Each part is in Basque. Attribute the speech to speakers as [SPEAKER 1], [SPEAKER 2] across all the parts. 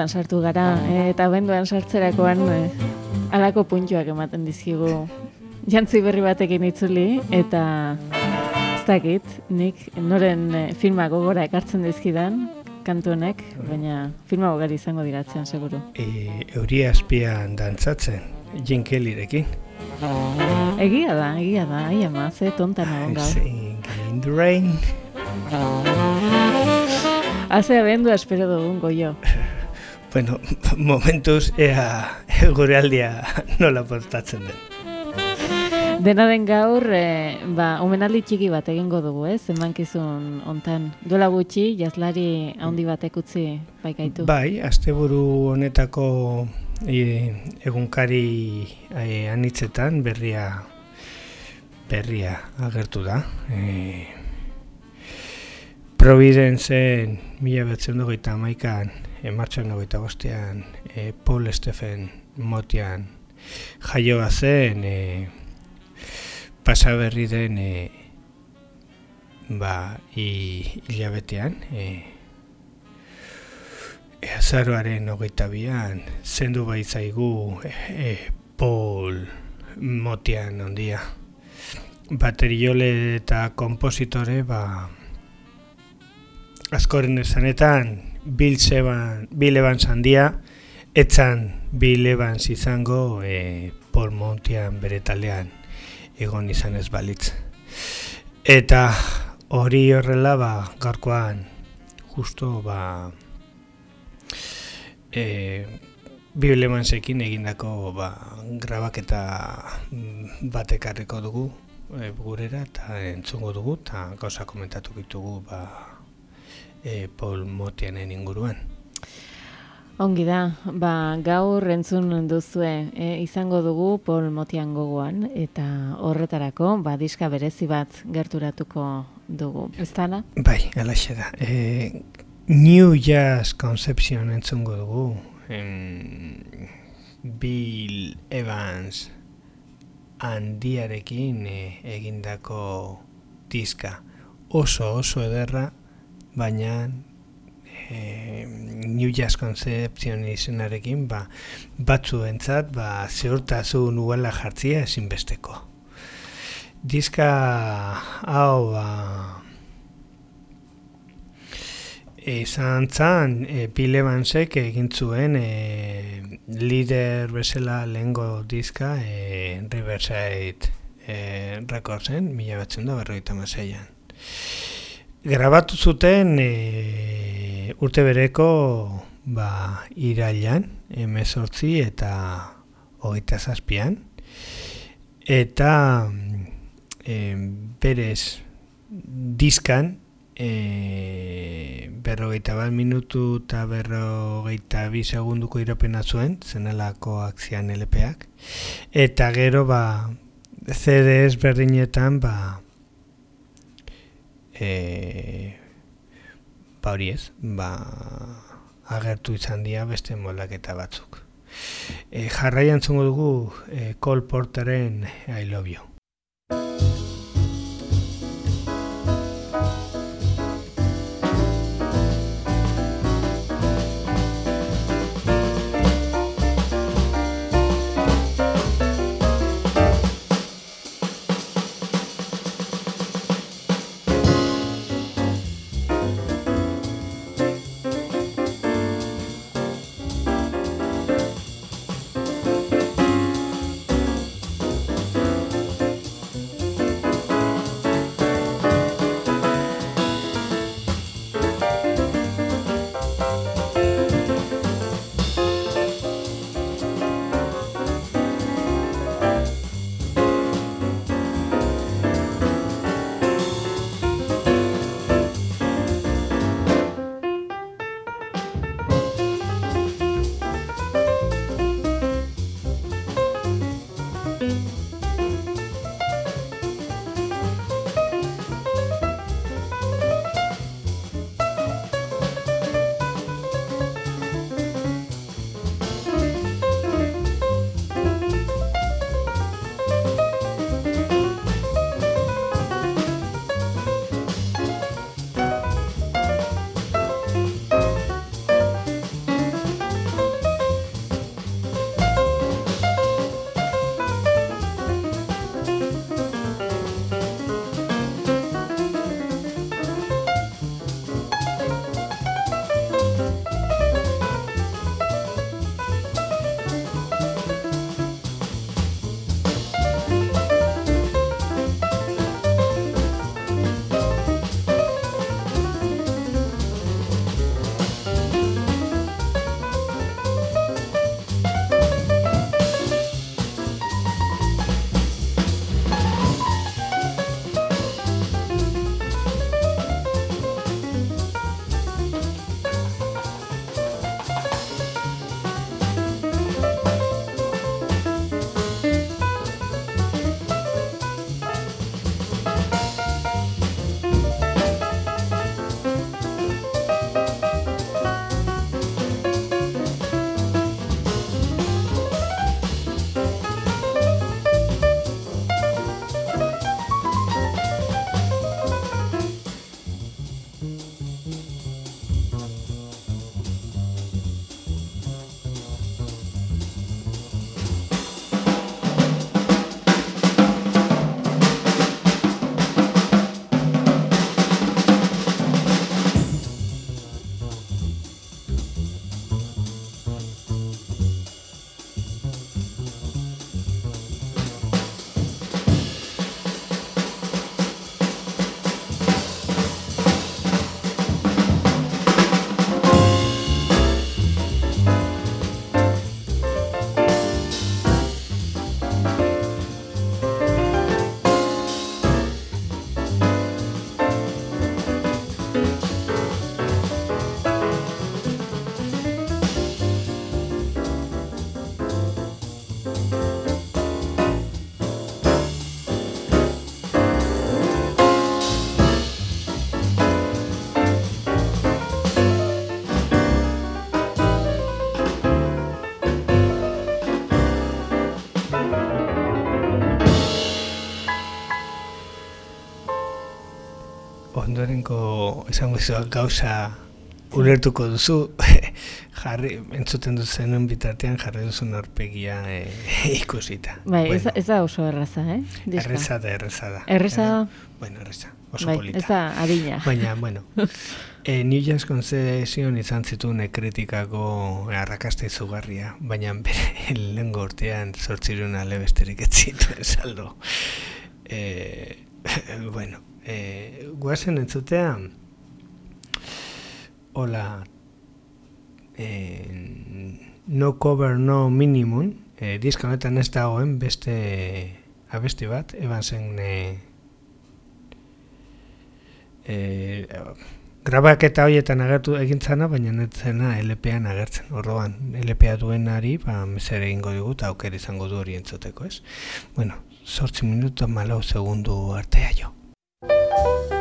[SPEAKER 1] abenduan sartu gara, eh, eta abenduan sartzerakoan eh, alako puntuak ematen dizkigu jantzi berri batekin itzuli, eta ez dakit, nik noren eh, filma gogora ekartzen dizkidan, kantu honek, baina filma gogari izango diratzen, seguru.
[SPEAKER 2] E, euria azpian dantzatzen, Jim Kellyrekin.
[SPEAKER 1] Egia da, egia da, ai ama, ze tonta gaur.
[SPEAKER 2] Singing in the rain.
[SPEAKER 1] Haze abendua espero dugun goio.
[SPEAKER 2] Bueno, momentuz ea gure aldia nola portatzen den.
[SPEAKER 1] Dena den gaur, e, ba, omenaldi txiki bat egingo dugu, ez? Emankizun hontan. Duela gutxi, jazlari handi batek utzi baikaitu.
[SPEAKER 2] Bai, asteburu honetako e, egunkari e, anitzetan berria berria agertu da. E, Providenceen mila betzen dogeita maikan, e, martxan dogeita bostean, e, Paul Stephen Motian jaioa zen, e, pasa berri den e, ba, hilabetean, e, e, azaroaren hogeita bian, zendu baitzaigu e, Paul Motian ondia. Bateriole eta kompositore, ba, askoren esanetan Bill Evans handia, etzan Bill Evans izango e, Paul Montian bere taldean egon izan ez balitz. Eta hori horrela ba, gaurkoan justo ba, e, Bill Evansekin egindako ba, grabaketa batekarriko dugu e, gurera eta entzungo dugu eta gauza komentatu ditugu ba, e, Paul Motianen inguruan.
[SPEAKER 1] Ongi da, ba, gaur entzun duzue e, izango dugu Paul Motian gogoan eta horretarako ba, diska berezi bat gerturatuko dugu. Ez dana?
[SPEAKER 2] Bai, alaxe da. E, New Jazz Conception entzungo dugu. En, Bill Evans handiarekin e, egindako diska oso oso ederra baina e, New Jazz Conception izenarekin ba, batzuentzat ba, zehurtasun uela jartzia ezinbesteko. Diska hau ba, izan zan e, Bill Evansek egin zuen e, lider bezala lehengo diska e, Riverside e, Recordsen, mila batzen da berroita maseian. Grabatu zuten e, urte bereko ba, irailan, emezortzi eta hogeita zazpian. Eta e, berez diskan e, berrogeita bat minutu eta berrogeita bi segunduko iropena zuen, zenelako akzian LPak. Eta gero ba, CDs berdinetan ba, e, ba hori ez, ba, agertu izan dira beste moldaketa batzuk. E, jarraian zungo dugu e, Cole Porteren I Love You. Ondorenko esango izuak gauza ulertuko duzu, jarri, entzuten duzenun bitartean jarri duzu norpegia e, ikusita.
[SPEAKER 1] Bai, bueno, ez, ez da oso erraza, eh?
[SPEAKER 2] Diska. Erreza da, erreza da.
[SPEAKER 1] Erreza da?
[SPEAKER 2] bueno, erreza, oso
[SPEAKER 1] bai,
[SPEAKER 2] polita.
[SPEAKER 1] Ez da adina.
[SPEAKER 2] Baina, bueno, e, New Jazz Concession izan zituen kritikako arrakasta izugarria, baina bere lengo urtean sortzirun alebesterik ez zituen saldo. E, bueno, e, guazen entzutea, hola, e, no cover no minimum, e, diska honetan ez dagoen beste abesti bat, eban zen e, e, grabak eta horietan agertu egintzana, baina netzena LP-an agertzen, horroan, LP-a duenari, ba, mesere egingo dugu, eta auker izango du hori entzuteko, ez? Bueno, sortzi minuto malau segundu artea jo. you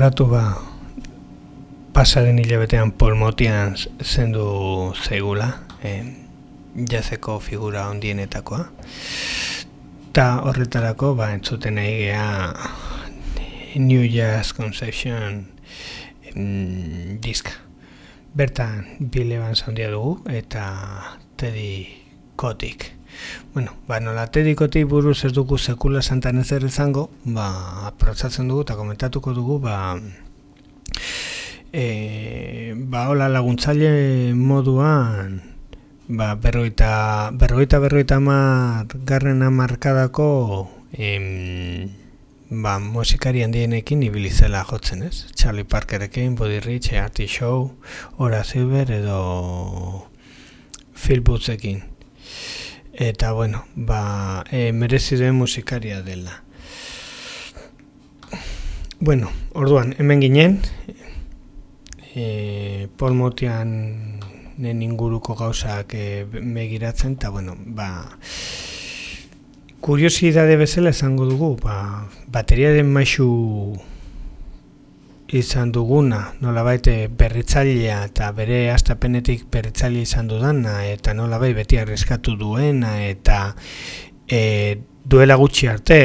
[SPEAKER 2] gogoratu ba pasaren hilabetean polmotian zendu zeigula, eh, jazeko figura ondienetakoa. Ta horretarako ba entzuten nahi gea New Jazz Conception mm, diska. Bertan Bill Evans handia dugu eta Teddy Kotik. Bueno, ba, nola Teddy Kotik buruz ez dugu sekula santan ez izango, ba, protzatzen dugu eta komentatuko dugu, ba, e, ba, hola laguntzaile moduan, ba, berroita, berroita, berroita mar, garren amarkadako, em, ba, musikari handienekin ibilizela jotzen, ez? Charlie Parkerekin, Buddy Rich, Artie Show, Ora Silver edo Phil Bootsekin. Eta, bueno, ba, e, merezi duen musikaria dela. Bueno, orduan, hemen ginen, e, Paul Motian nen inguruko gauzak e, megiratzen, eta, bueno, ba, Kuriosidade bezala esango dugu, ba, bateria den maisu izan duguna, nola baite berritzailea eta bere astapenetik berritzailea izan dudana, eta nola bai beti arreskatu duena, eta e, duela gutxi arte,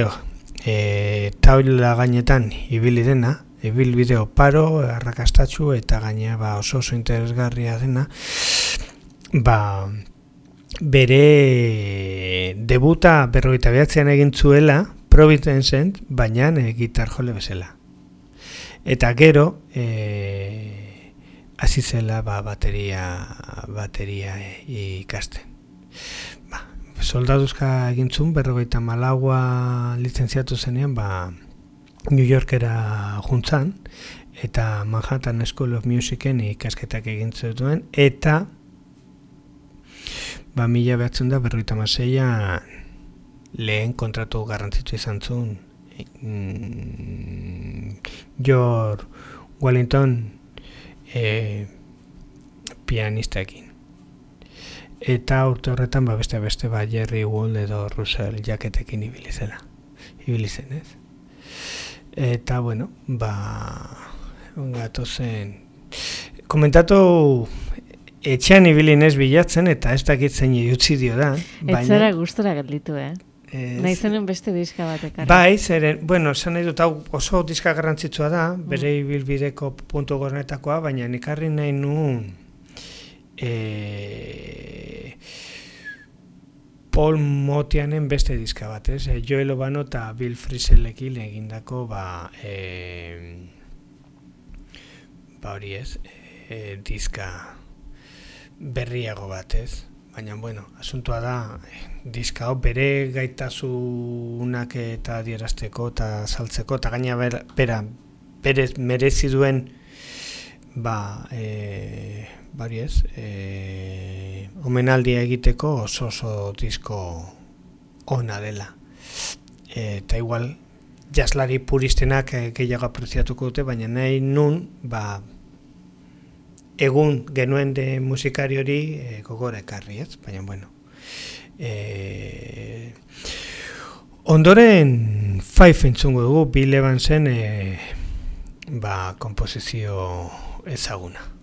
[SPEAKER 2] e, taula gainetan ibili dena, ibil bideo paro, arrakastatxu, eta gainea ba, oso oso interesgarria dena, ba, bere debuta berroita behatzean egin zuela Providenceen, baina e, gitar jole bezala. Eta gero, e, hasi zela ba, bateria, bateria e, ikasten. Ba, soldaduzka egin zuen, berrogeita malaua lizentziatu zenean, ba, New Yorkera juntzan, eta Manhattan School of Musicen ikasketak egin zuen, eta ba, mila behatzen da berroita maseian lehen kontratu garrantzitu izan zuen mm, George Wellington e, pianistaekin. Eta urte horretan ba, beste beste ba, Jerry Wool edo Russell jaketekin ibili zela. Ibili zen, ez? Eta, bueno, ba, gatu zen, komentatu etxean ibili nez bilatzen eta ez dakit zein utzi dio da.
[SPEAKER 1] Baina... Etzara gustora gelditu, eh? Ez... Nahi beste diska bat ekarri.
[SPEAKER 2] Bai, zeren, bueno, zan nahi dut, hau oso diska garrantzitsua da, mm. bere ibilbideko puntu gornetakoa, baina nikarri nahi nuen e... Paul Motianen beste diska bat, ez? E, Joel Obano eta Bill Friselekin egindako, ba, e... ba hori ez, e, diska berriago bat, ez? Baina, bueno, asuntua da, eh, diska hau bere gaitasunak eta dierazteko eta saltzeko, eta gaina bera, bere merezi duen, ba, e, bari ez, e, omenaldia egiteko oso oso disko ona dela. eta igual, jaslari puristenak gehiago apreziatuko dute, baina nahi nun, ba, egun genuen de musikari hori e, gogora ekarri, ez? Baina, bueno. E, ondoren Five entzungo dugu, Bill Evansen e, ba, komposizio ezaguna.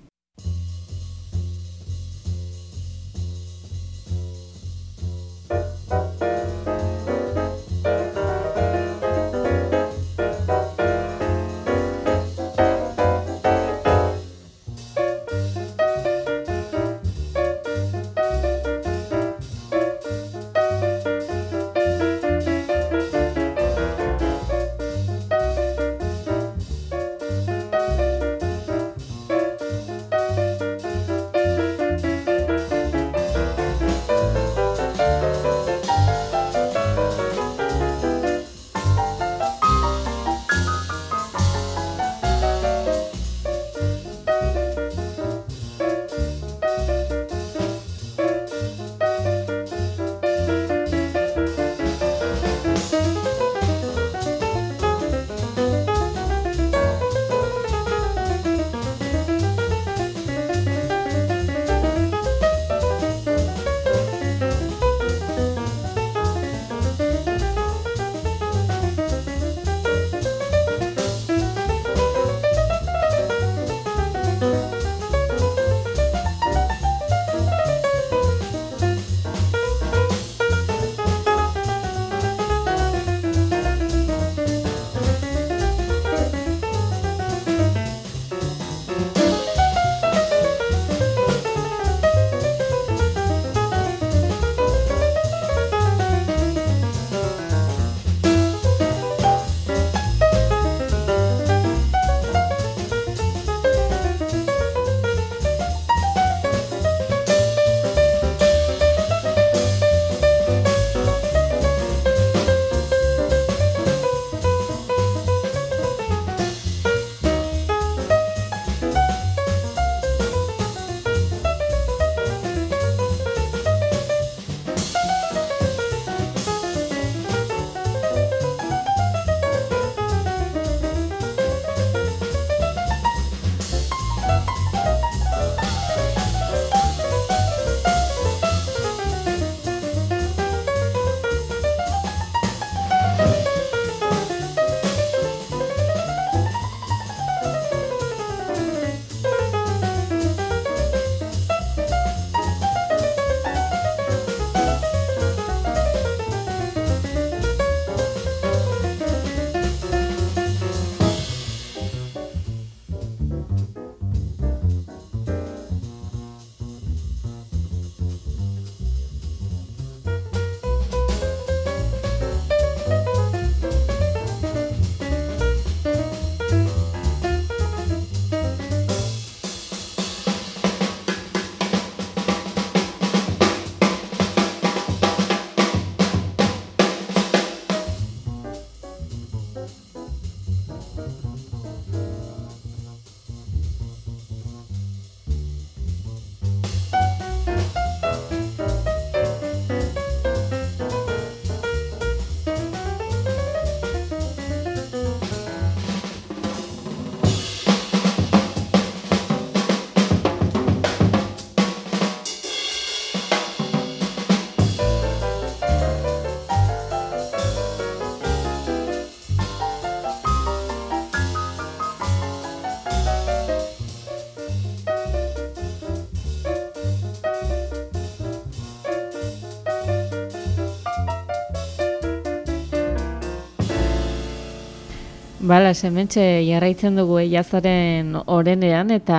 [SPEAKER 1] Bala, sementxe jarraitzen dugu jazaren orenean eta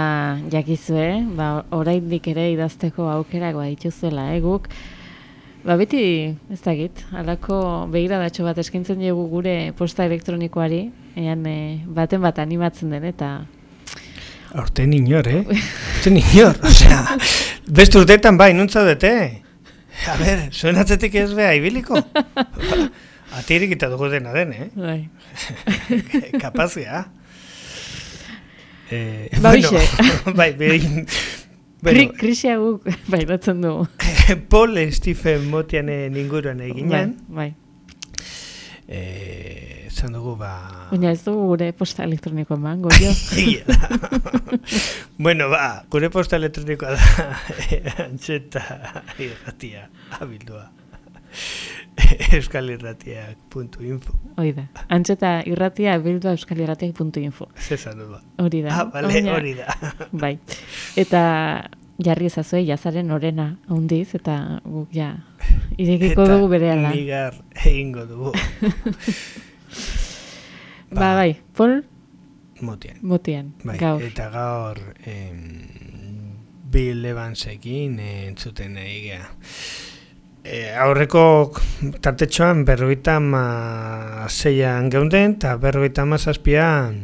[SPEAKER 1] jakizue, ba, oraindik ere idazteko aukerak ba dituzuela, eh, guk. Ba, beti, ez dakit, alako begiradatxo bat eskintzen dugu gure posta elektronikoari, ean eh, baten bat animatzen den, eta...
[SPEAKER 2] Horten inor, eh? Horten inor, osea, beste urteetan bai, nuntza dute. A ber, zuen atzetik ez beha, ibiliko. Atirik eta dugu dena den, eh?
[SPEAKER 1] Bai.
[SPEAKER 2] Kapazia. Eh,
[SPEAKER 1] Ba,
[SPEAKER 2] bueno, bai, behin... Bueno,
[SPEAKER 1] krisia guk bairatzen dugu.
[SPEAKER 2] Paul Stephen Motianen inguruan eginean,
[SPEAKER 1] Bai, bai.
[SPEAKER 2] eh, esan dugu, ba...
[SPEAKER 1] Baina ez dugu gure posta elektroniko eman,
[SPEAKER 2] da. bueno, ba, gure posta elektronikoa da antxeta irratia abildua. euskalirratiak.info
[SPEAKER 1] Hoi da. Antxeta irratia bildua euskalirratiak.info.
[SPEAKER 2] Zesan du ba.
[SPEAKER 1] Hori da.
[SPEAKER 2] Ah, bale, hori da.
[SPEAKER 1] Bai. Eta jarri ezazue jazaren orena handiz eta guk ja irekiko dugu berehala.
[SPEAKER 2] Nigar egingo dugu.
[SPEAKER 1] Ba, bai, Pol
[SPEAKER 2] Motian.
[SPEAKER 1] Motian,
[SPEAKER 2] Bai,
[SPEAKER 1] gaur.
[SPEAKER 2] eta gaur em, Bill Evansekin eh, entzuten egea. E, aurreko tartetxoan berrogeita ma zeian geunden, eta berrogeita ma zazpian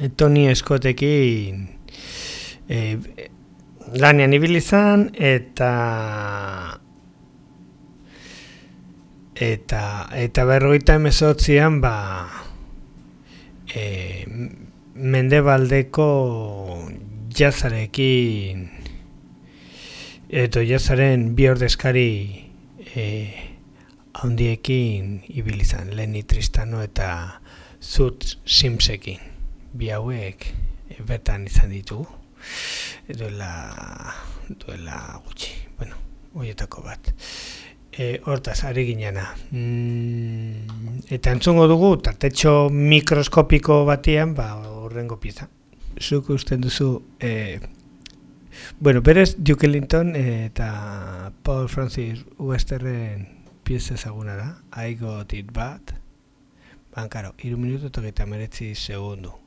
[SPEAKER 2] e, Tony Scottekin e, lanean ibili izan, eta eta eta berrogeita emezotzian ba e, mendebaldeko jazarekin edo jazaren bi ordezkari e, handiekin ibili izan Lenny Tristano eta Zut Simsekin bi hauek e, bertan izan ditugu. Duela duela gutxi bueno horietako bat. E, hortaz ari ginena. Mm, eta entzungo dugu tartetxo mikroskopiko batean ba horrengo pieza. Zuk usten duzu e, bueno, berez Duke Ellington eta Paul Francis Westerren pieza ezaguna da I got it bad. Bankaro, iru minutu eta hemeretzi segundu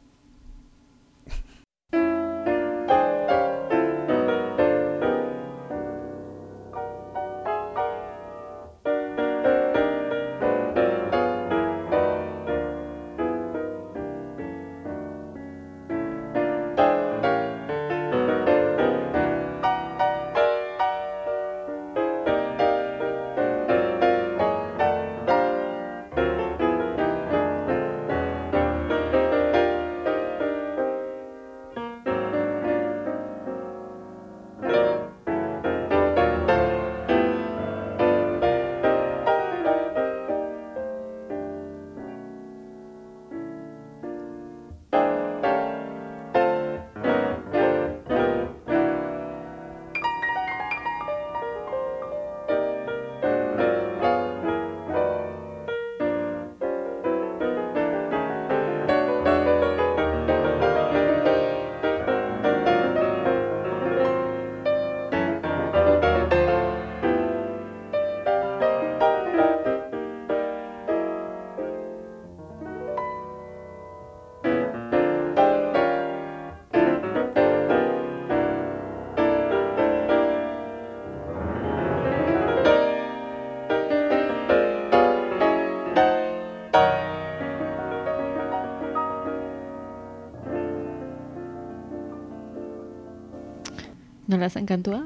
[SPEAKER 1] Nola zen kantua?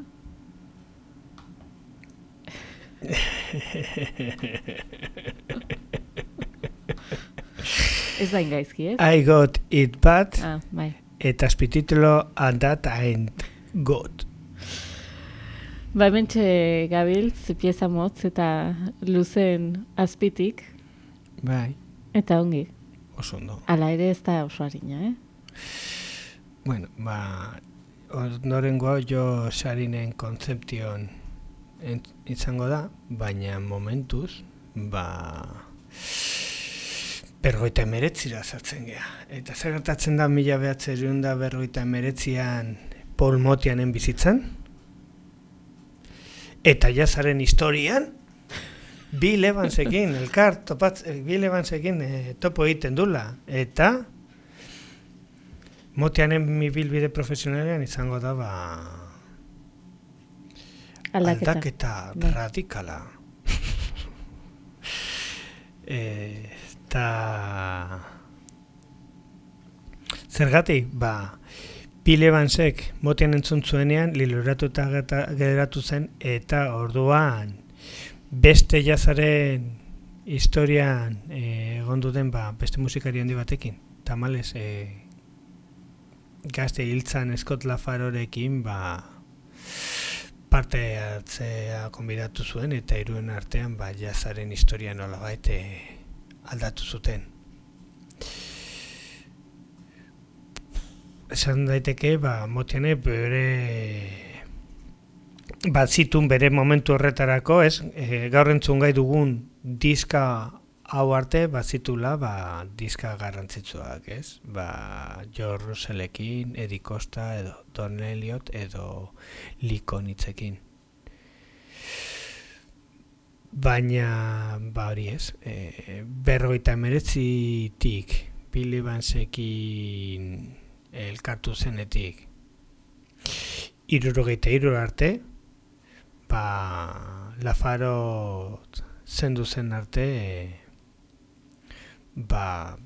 [SPEAKER 1] Ez da ingaizki, ez?
[SPEAKER 2] I got it bad
[SPEAKER 1] Ah, bai.
[SPEAKER 2] eta azpititulo and that ain't good
[SPEAKER 1] Ba, hementxe gabiltz, pieza motz eta luzen azpitik,
[SPEAKER 2] bai,
[SPEAKER 1] eta ongi.
[SPEAKER 2] oso ondo
[SPEAKER 1] Hala ere ez da oso harina, eh?
[SPEAKER 2] Bueno, ba, ondorengoa jo sarinen kontzeption izango da, baina momentuz, ba, bergoita emeretzira sartzen gea. Eta zer gertatzen da mila behatzerun da bergoita emeretzian Paul Motianen bizitzan? Eta jazaren historian? Bill Evansekin, elkar, topatz, eh, Bill Evansekin e, topo egiten dula. Eta, motianen mi bilbide profesionalean izango da, ba,
[SPEAKER 1] Aldaketa.
[SPEAKER 2] aldaketa
[SPEAKER 1] Bai.
[SPEAKER 2] radikala. Eta... Zergatik, ba, Bill Evansek motian entzun zuenean, liluratuta geta- geratu zen, eta orduan beste jazaren historian eh, egon duten ba, beste musikari handi batekin. Tamales, e, gazte hiltzan Scott Lafarorekin ba, parte hartzea konbidatu zuen eta iruen artean ba, jazaren historia nola baite aldatu zuten. Esan daiteke, ba, motiane bere bat zitun bere momentu horretarako, ez? E, gaur entzun gai dugun diska hau arte, bat zitula, ba, diska garrantzitsuak, ez? Ba, George Russellekin, Eddie Costa, edo Don Elliot, edo Lee Konitzekin. Baina, ba hori ez, e, berrogeita emeretzitik Bill Evansekin elkartu zenetik irurogeita iru arte, ba, Lafaro zendu zen arte, e, ba,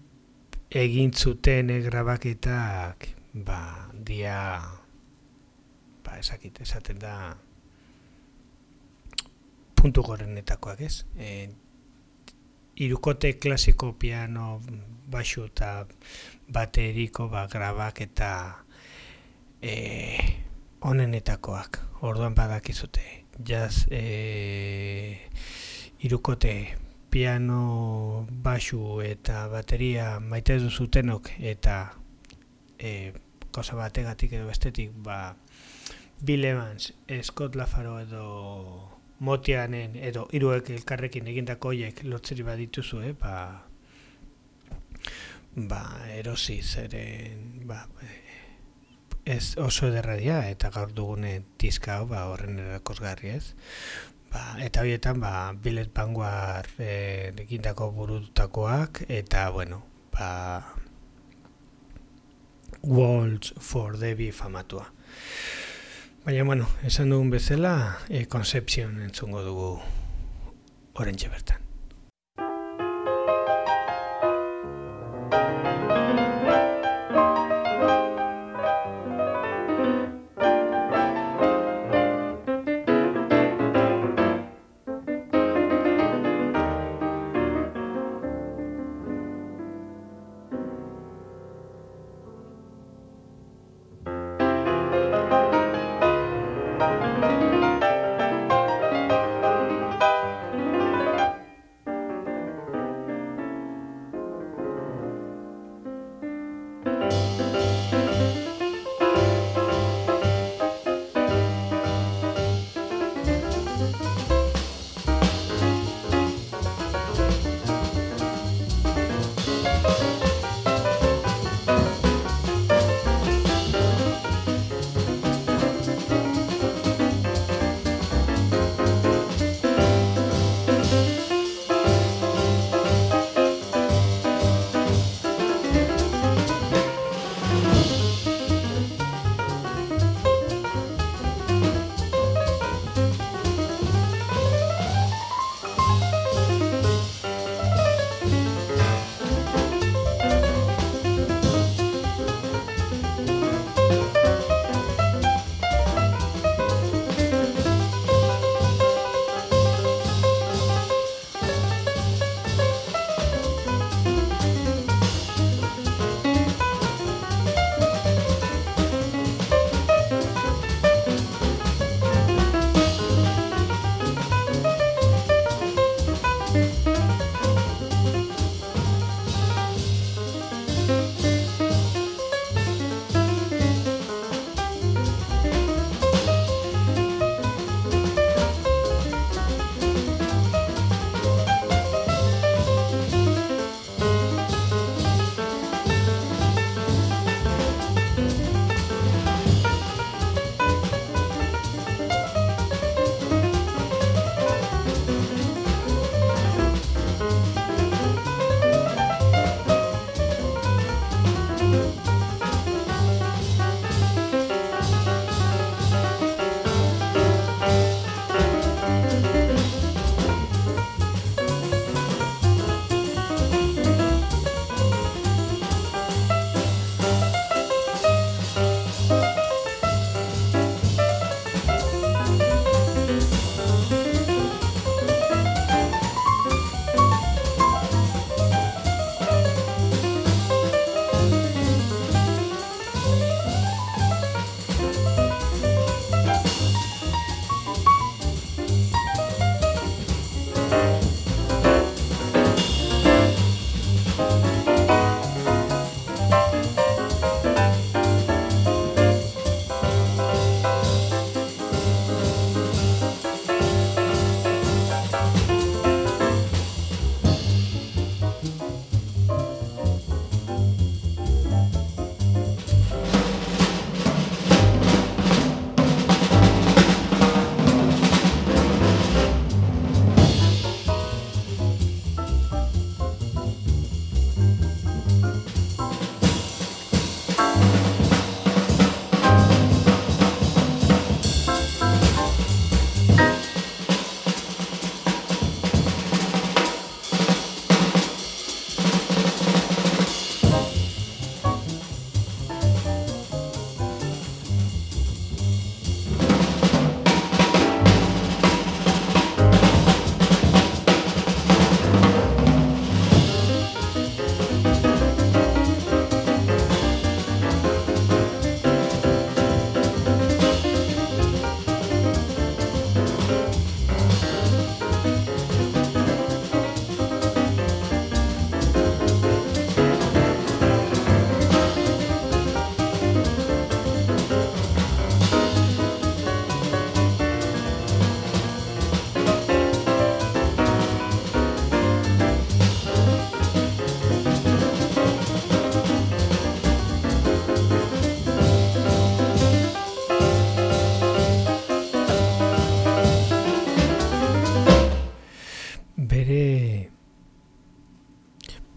[SPEAKER 2] egin zuten e, grabaketak, ba, dia, ba, esakit, esaten da, puntu gorenetakoak, ez? E, irukote klasiko piano, baxu eta bateriko ba, grabak eta e, onenetakoak. Orduan badakizute. Jaz e, irukote piano, baxu eta bateria maite duzutenok eta e, gauza bategatik edo bestetik ba, Bill Evans, Scott Lafaro edo Motianen edo hiruek elkarrekin egindako hoiek lotzeri badituzu, eh, ba, ba erosi zeren ba, ez oso ederradia eta gaur dugune diska hau ba, horren erakusgarri ez. Ba, eta horietan ba, Billet Vanguard e, egindako burutakoak eta bueno, ba, Waltz for Debbie famatua. Baina, bueno, esan dugun bezala, e, Conception entzungo dugu orentxe bertan.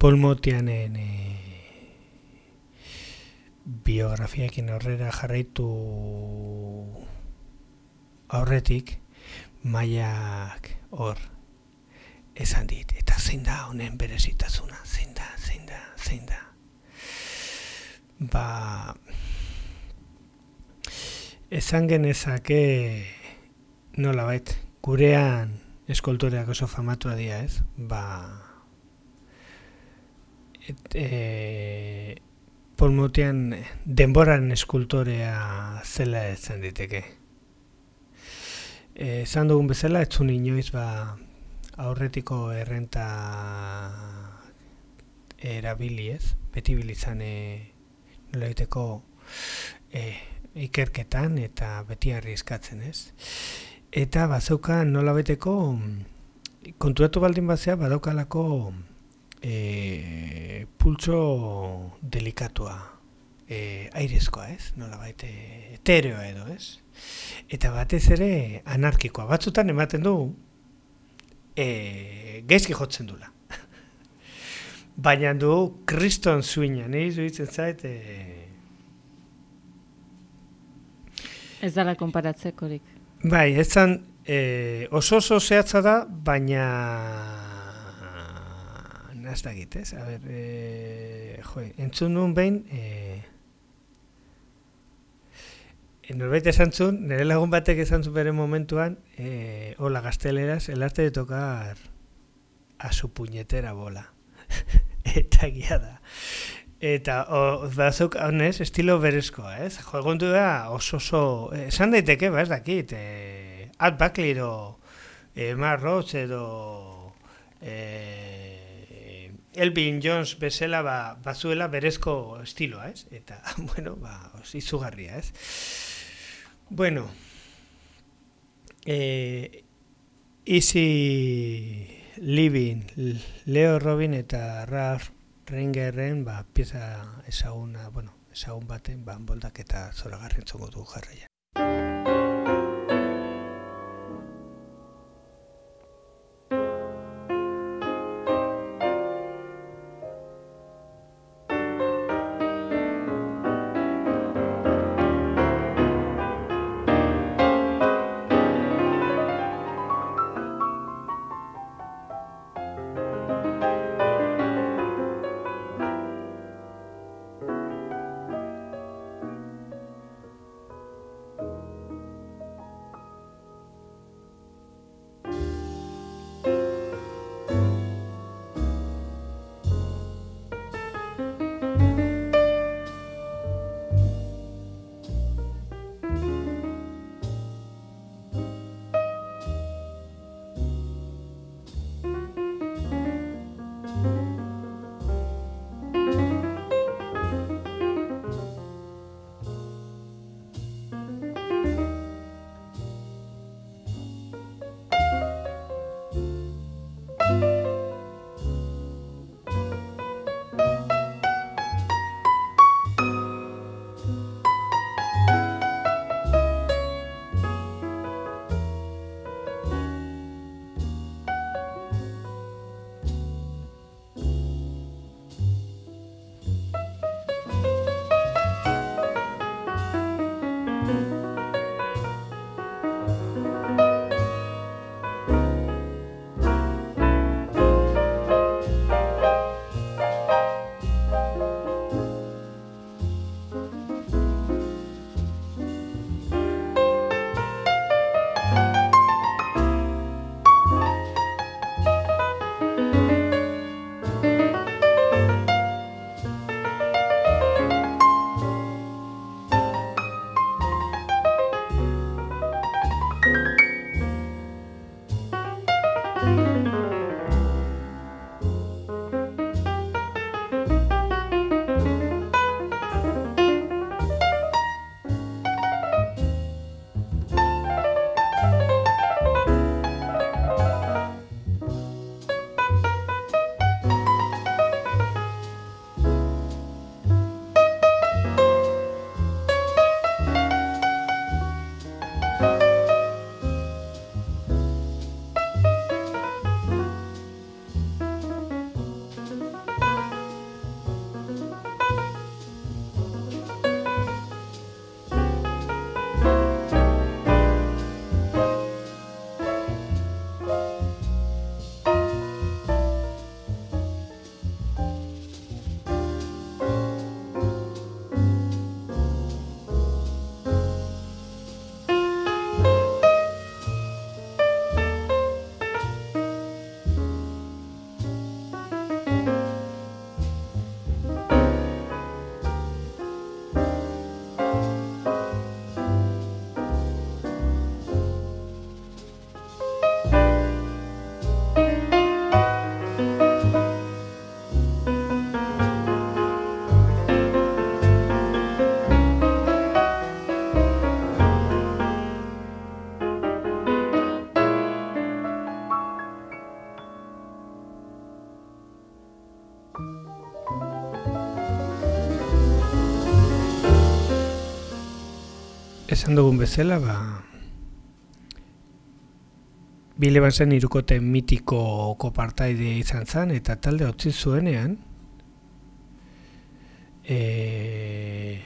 [SPEAKER 2] Paul Motianen e, biografiakin aurrera jarraitu aurretik maiak hor esan dit. Eta zein da honen berezitasuna, zein da, zein da, zein da. Ba, esan genezake nola bait, gurean eskultoreak oso famatua dira ez, ba, et, e, polmotean denboran eskultorea zela ezen diteke. Esan dugun bezala, ez inoiz ba, aurretiko errenta erabili ez, beti bilizan e, nola e, ikerketan eta beti arrizkatzen ez. Eta bazeuka nola beteko konturatu baldin bazea badaukalako e, pultso delikatua e, airezkoa ez, nola baite etereoa edo ez. Eta batez ere anarkikoa. Batzutan ematen du e, gezki jotzen dula. Baina du kriston zuina, nahi zuitzen zait... E...
[SPEAKER 1] Ez dala konparatzekorik.
[SPEAKER 2] Bai, ez zan e, oso oso zehatza da, baina nazta ez? A ber, e, jo, entzun nuen behin, e, norbait esan zuen, nire lagun batek esan zuen bere momentuan, e, hola gazteleraz, el arte de tocar a su puñetera bola. Eta gia da. Eta, o, bazuk, honez, estilo berezkoa, ez? Jo, egon du da, oso oso, esan daiteke, ba, ez dakit, e, Ad Buckley edo, e, Mar Roach edo, e, Elvin Jones bezala ba, bazuela berezko estiloa, ez? Eta, bueno, ba, izugarria, ez? Bueno, eh, Easy Living, Leo Robin eta Ralph Ringerren ba, pieza ezaguna, bueno, ezagun baten, ba, boldak eta zoragarren zongo du jarraia. Esan dugun bezala, ba, bile zen irukote mitiko kopartaide izan zen, eta talde hotzi zuenean, e,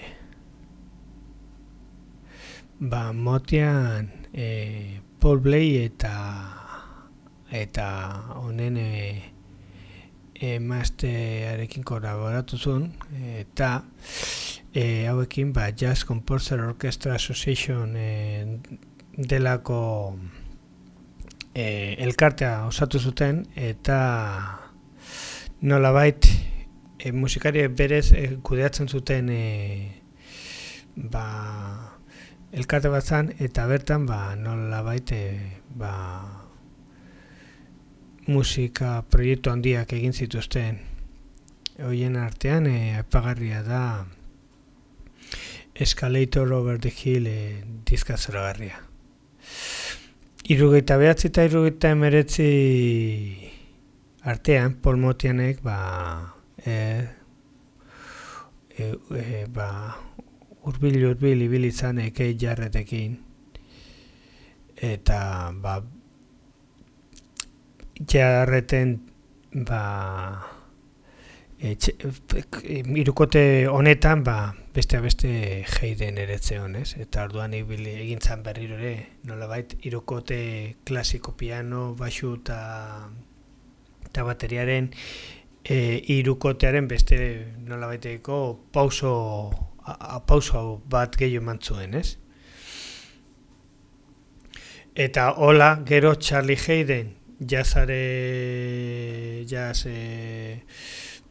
[SPEAKER 2] ba, motian e, Paul Blay eta eta honen e, emaztearekin kolaboratu zuen, eta e, hauekin ba, Jazz Composer Orchestra Association e, delako e, elkartea osatu zuten eta nolabait e, musikari berez e, kudeatzen zuten e, ba, elkarte bat zan, eta bertan ba, nolabait e, ba, musika proiektu handiak egin zituzten. Hoien artean e, apagarria da Escalator over the hill e, dizka zora garria. Irugaita behatzi eta irugaita emeretzi artean, Paul Motianek, ba, e, e, e, ba, urbil urbil ibilitzan eke jarretekin, eta, ba, jarreten, ba, etxe, irukote honetan ba, beste beste jeiden eretze honez, eta orduan ibili egintzan berriro ere, nolabait irukote klasiko piano, baxu eta eta bateriaren e, irukotearen beste nolabaiteko pauso a, pauso bat gehiago eman zuen, ez? Eta hola, gero Charlie Hayden, jazare, jaz, e,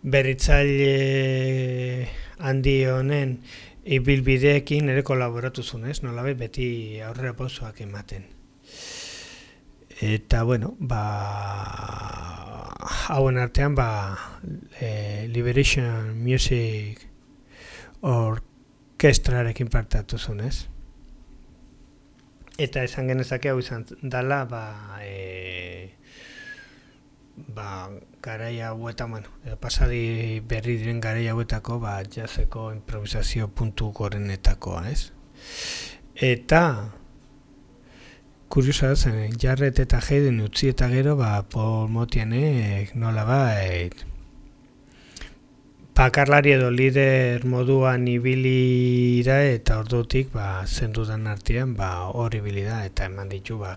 [SPEAKER 2] berritzaile handi honen ibilbideekin ere kolaboratu zuen, ez? Nolabe beti aurrera pausoak ematen. Eta bueno, ba hauen artean ba e, Liberation Music orkestrarekin partatu zuen, ez? Eta esan genezake hau izan dala, ba, e, ba, garai hauetan, bueno, pasadi berri diren garai hauetako, ba, jazeko improvisazio puntu gorenetakoa, ez? Eta, kuriosa da zen, jarret eta jeiden utzi eta gero, ba, Paul Motianek nola ba, et, bakarlari edo lider moduan ibili da eta ordutik ba, zendudan artean ba, hori ibili da eta eman ditu ba,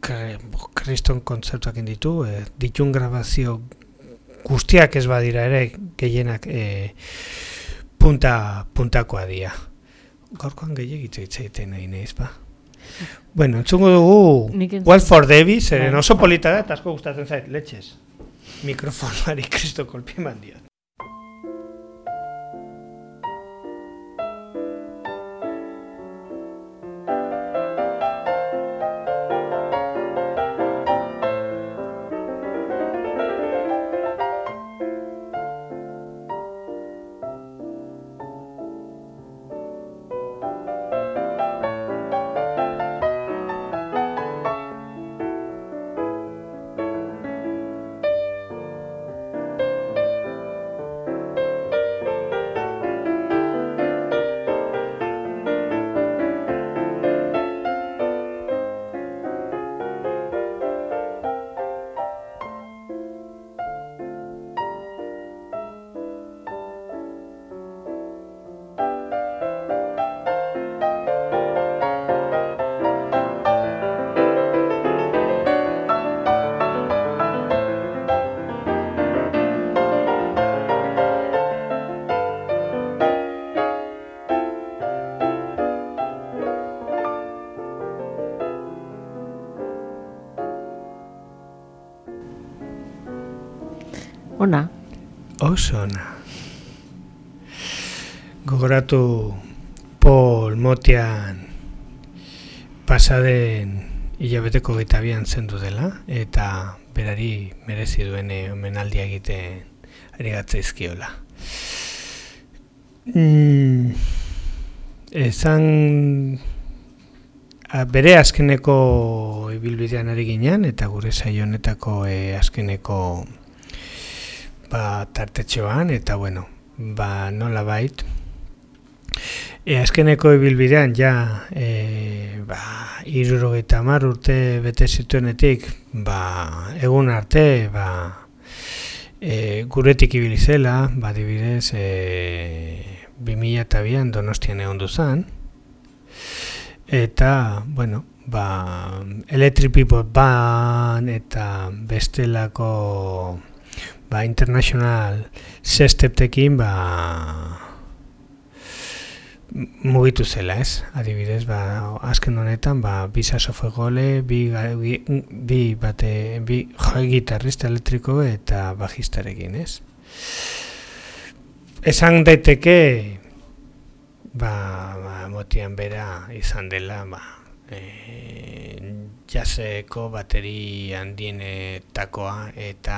[SPEAKER 2] kriston kontzertuak ditu, e, ditun grabazio guztiak ez badira ere gehienak e, punta, puntakoa dira. Gaurkoan gehiagitza egiten nahi nahiz, ba? Bueno, entzungo dugu Well for Davis, eren bai. oso polita da, eta asko gustatzen zait, letxez. Mikrofonari kristo kolpi mandiat. Oso ona. Gogoratu Paul Motian pasaden hilabeteko gitabian zendu dela eta berari merezi duen omenaldia egiten ari gatzaizkiola. Mm, ezan bere azkeneko ibilbidean ari ginen eta gure saionetako e, azkeneko ba, tartetxoan, eta bueno, ba, nola bait, E, azkeneko ibilbidean, ja, e, ba, irurogeita mar urte bete zituenetik, ba, egun arte, ba, e, guretik ibilizela, ba, dibidez, e, 2002an donostian egon duzan, eta, bueno, ba, Electric People Band eta bestelako ba, international sesteptekin ba, mugitu zela, ez? Adibidez, ba, azken honetan, ba, bi sasofegole, bi, bi, bi, bate, bi joi gitarrista elektriko eta bajistarekin, ez? Esan daiteke, ba, ba, motian bera izan dela, ba, e, jaseko bateri handienetakoa. Eta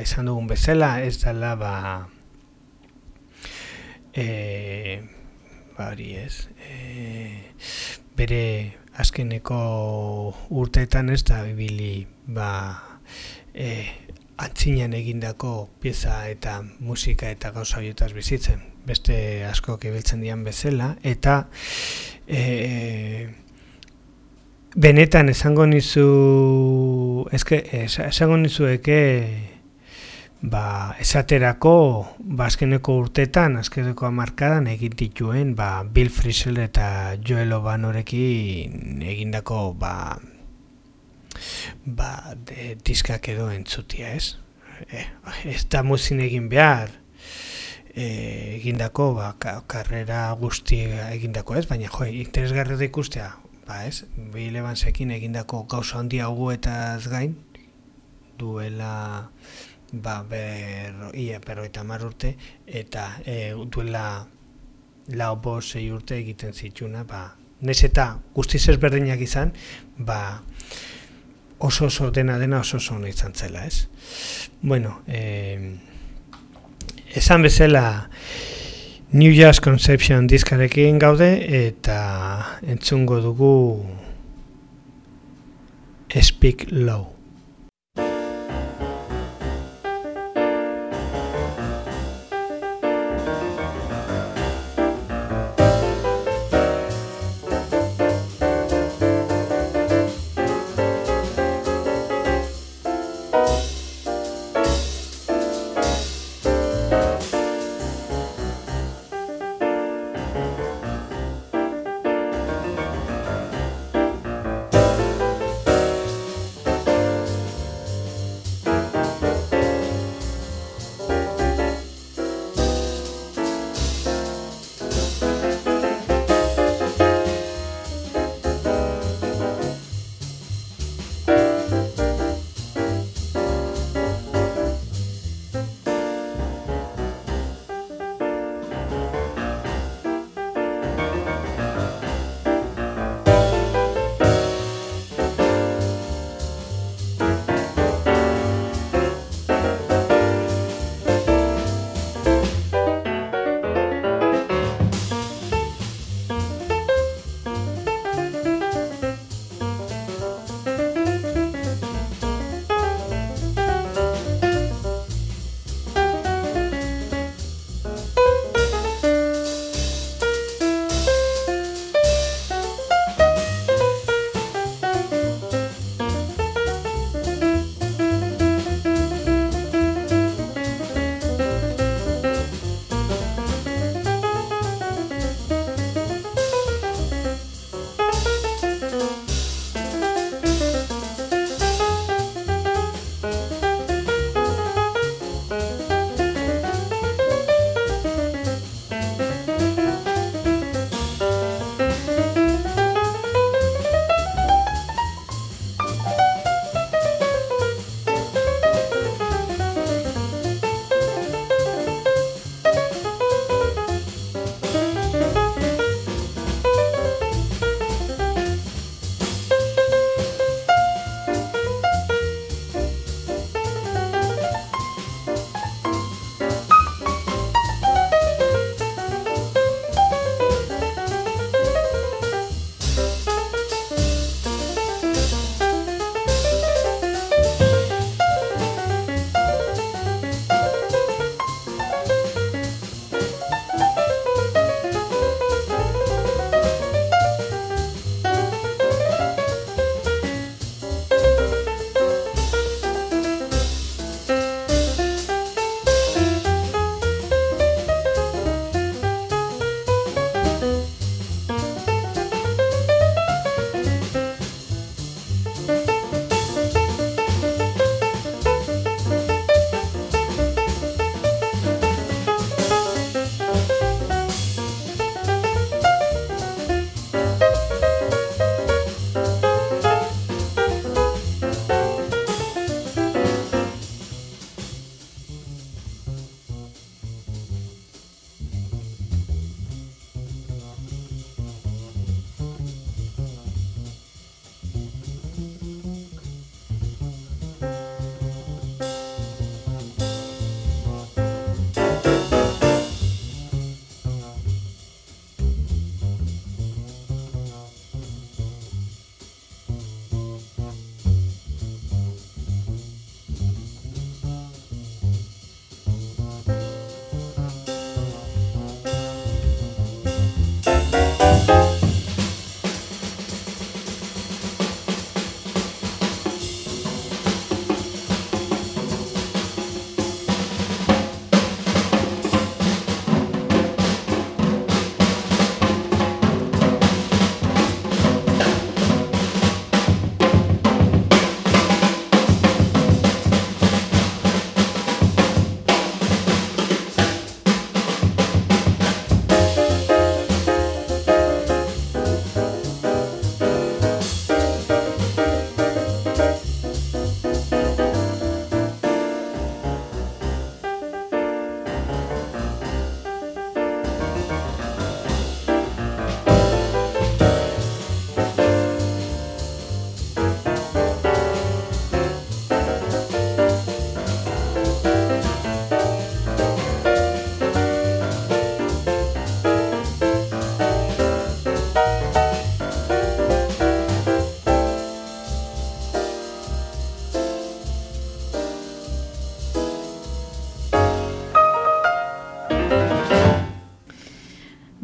[SPEAKER 2] esan dugun bezala ez dela ba e, ba hori ez e, bere azkeneko urteetan ez da bibili ba e, antzinen egindako pieza eta musika eta gauza horietaz bizitzen. Beste asko ibiltzen dian bezala eta e, benetan esango nizu eske esango nizueke ba esaterako ba azkeneko urtetan azkeneko hamarkadan egin dituen ba Bill Frisell eta Joel Obanorekin egindako ba ba de diskak edo entzutia, ez? Eh, ez da muzin egin behar eh, egindako ba, karrera guzti egindako ez, baina jo, interesgarri da ikustea ba ez, Bill Evansekin egindako gauza handia hugu eta gain, duela ba, ber, ia, pero eta mar urte, eta e, duela lau bo zei urte egiten zituna, ba, nez eta guztiz ezberdinak izan, ba, oso oso dena dena oso oso izan zela, ez? Bueno, eh, esan bezala, New Jazz Conception diskarekin gaude eta entzungo dugu Speak Low.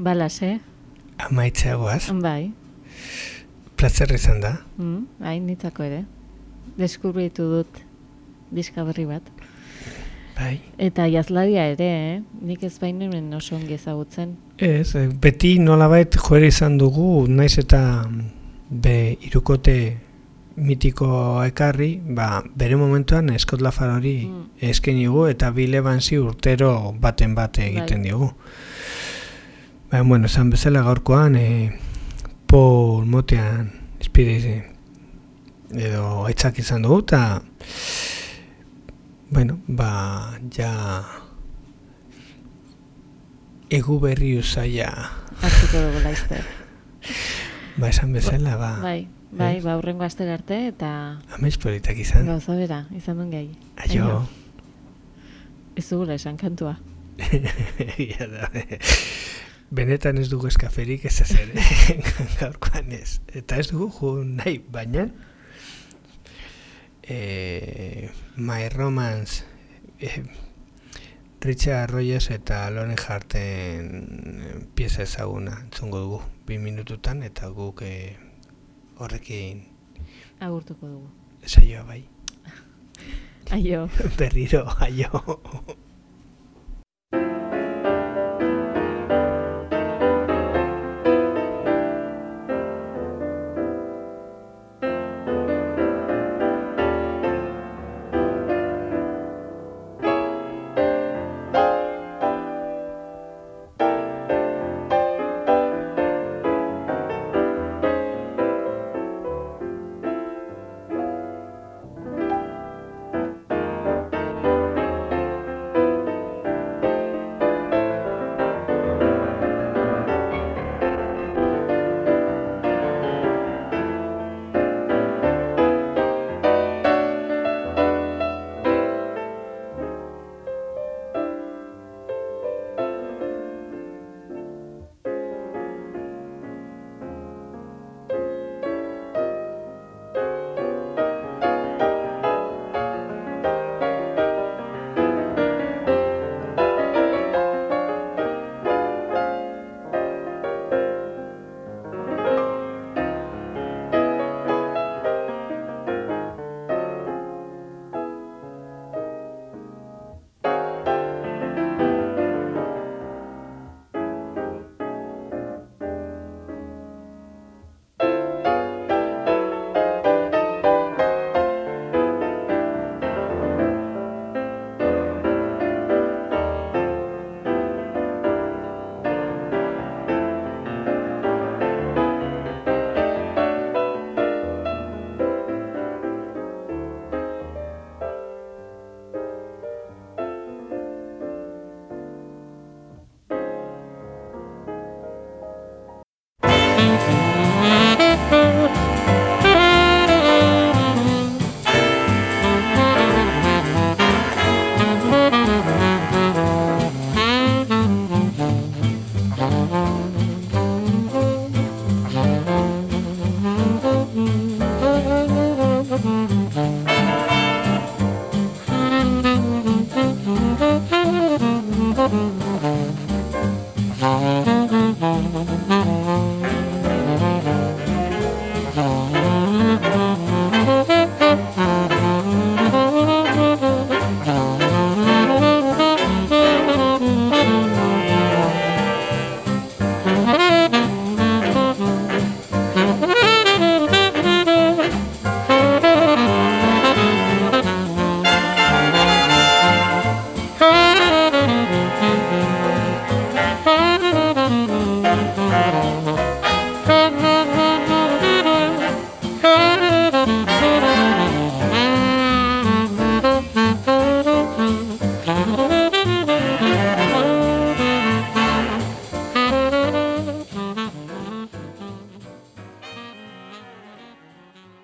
[SPEAKER 1] Balas, eh?
[SPEAKER 2] Amaitzea goaz.
[SPEAKER 1] Bai.
[SPEAKER 2] Plazer izan da.
[SPEAKER 1] Mm, bai, nitzako ere. Deskubritu dut diska berri bat.
[SPEAKER 2] Bai.
[SPEAKER 1] Eta jazlaria ere, eh? Nik ez bainen oso ongi ezagutzen.
[SPEAKER 2] Ez, eh, beti nolabait joera izan dugu, naiz eta be irukote mitiko ekarri, ba, bere momentuan Scott Lafar hori
[SPEAKER 1] Mm.
[SPEAKER 2] esken dugu eta Bill Evansi urtero baten bate egiten
[SPEAKER 1] Bai.
[SPEAKER 2] diogu. Ba, bueno, esan bezala gaurkoan, e, Paul motean espide edo aitzak izan dugu, eta bueno, ba, ja egu berri usaia
[SPEAKER 1] Hartuko dugu laizter.
[SPEAKER 2] ba, esan bezala, ba,
[SPEAKER 1] Bai, bai, ba, urrengo aster arte eta
[SPEAKER 2] amets politak izan.
[SPEAKER 1] gauza bera, izan duen gai.
[SPEAKER 2] Aio.
[SPEAKER 1] Ez dugula esan kantua.
[SPEAKER 2] Egia da. Benetan ez dugu eskaferik ez ez ere, gaurkoan ez. Eta ez dugu ju nahi, baina e, My Romance e, Richard Rogers eta Lauren Harten pieza ezaguna entzungo dugu bi minututan eta guk e, horrekin
[SPEAKER 1] Agurtuko dugu.
[SPEAKER 2] saioa bai
[SPEAKER 1] Aio.
[SPEAKER 2] berriro aio